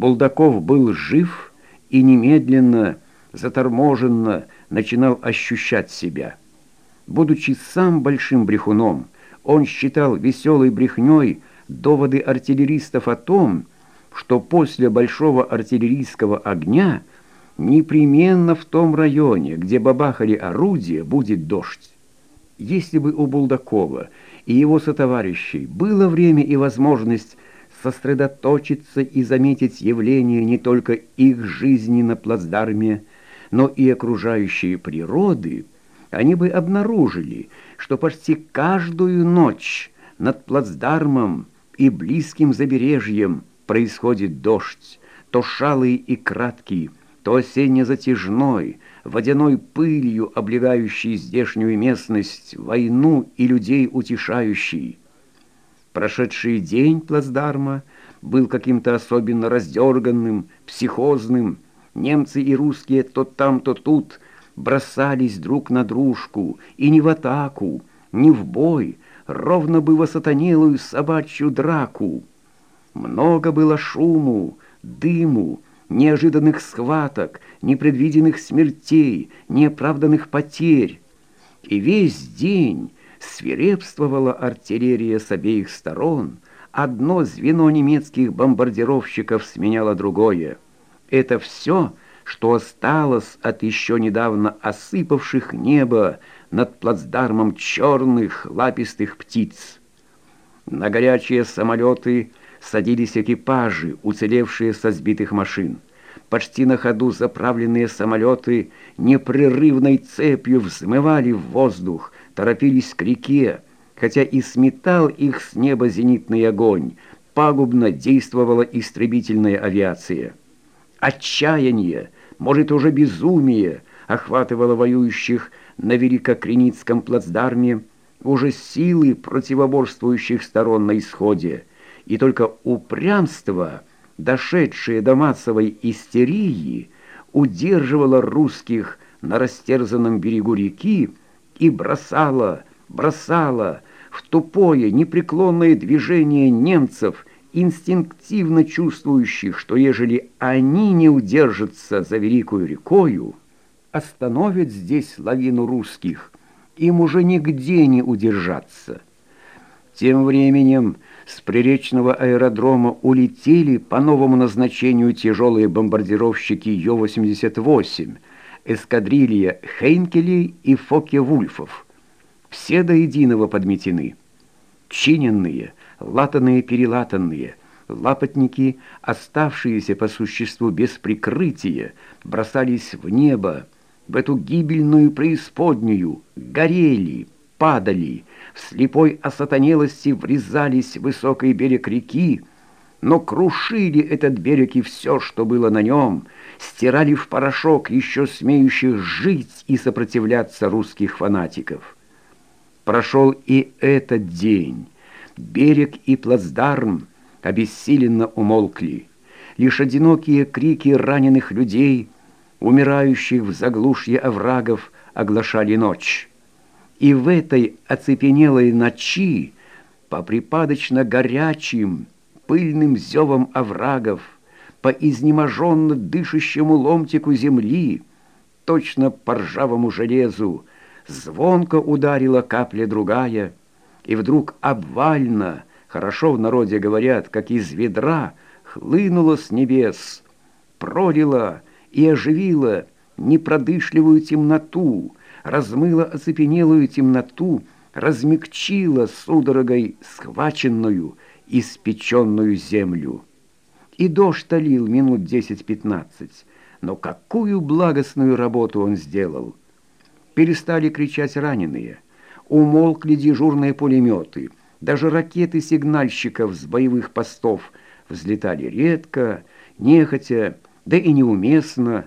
Булдаков был жив и немедленно, заторможенно начинал ощущать себя. Будучи сам большим брехуном, он считал веселой брехней доводы артиллеристов о том, что после большого артиллерийского огня непременно в том районе, где бабахали орудия, будет дождь. Если бы у Булдакова и его сотоварищей было время и возможность сосредоточиться и заметить явление не только их жизни на плацдарме, но и окружающей природы, они бы обнаружили, что почти каждую ночь над плацдармом и близким забережьем происходит дождь, то шалый и краткий, то осенне-затяжной, водяной пылью облегающий здешнюю местность, войну и людей утешающий. Прошедший день плацдарма был каким-то особенно раздерганным, психозным. Немцы и русские то там, то тут бросались друг на дружку, и не в атаку, не в бой, ровно бы в осатанелую собачью драку. Много было шуму, дыму, неожиданных схваток, непредвиденных смертей, неоправданных потерь. И весь день свирепствовала артиллерия с обеих сторон, одно звено немецких бомбардировщиков сменяло другое. Это все, что осталось от еще недавно осыпавших небо над плацдармом черных лапистых птиц. На горячие самолеты садились экипажи, уцелевшие со сбитых машин. Почти на ходу заправленные самолеты непрерывной цепью взмывали в воздух, торопились к реке, хотя и сметал их с неба зенитный огонь, пагубно действовала истребительная авиация. Отчаяние, может, уже безумие, охватывало воюющих на Великокреницком плацдарме, уже силы противоборствующих сторон на исходе, и только упрямство, дошедшее до массовой истерии, удерживало русских на растерзанном берегу реки, и бросала, бросала в тупое, непреклонное движение немцев, инстинктивно чувствующих, что ежели они не удержатся за великую рекою, остановят здесь лавину русских, им уже нигде не удержаться. Тем временем с приречного аэродрома улетели по новому назначению тяжелые бомбардировщики Ё-88, эскадрилья Хейнкелей и Фоке-Вульфов. Все до единого подметены. Чиненные, латанные-перелатанные, лапотники, оставшиеся по существу без прикрытия, бросались в небо, в эту гибельную преисподнюю, горели, падали, в слепой осатанелости врезались в высокий берег реки, но крушили этот берег и все, что было на нем, стирали в порошок еще смеющих жить и сопротивляться русских фанатиков. Прошел и этот день. Берег и плацдарм обессиленно умолкли. Лишь одинокие крики раненых людей, умирающих в заглушье оврагов, оглашали ночь. И в этой оцепенелой ночи по припадочно горячим, пыльным зевом оврагов, по изнеможенно дышащему ломтику земли, точно по ржавому железу, звонко ударила капля другая, и вдруг обвально, хорошо в народе говорят, как из ведра, хлынула с небес, пролила и оживила непродышливую темноту, размыла оцепенелую темноту, размягчила судорогой схваченную, испеченную землю. И дождь лил минут десять-пятнадцать, но какую благостную работу он сделал! Перестали кричать раненые, умолкли дежурные пулеметы, даже ракеты сигнальщиков с боевых постов взлетали редко, нехотя, да и неуместно,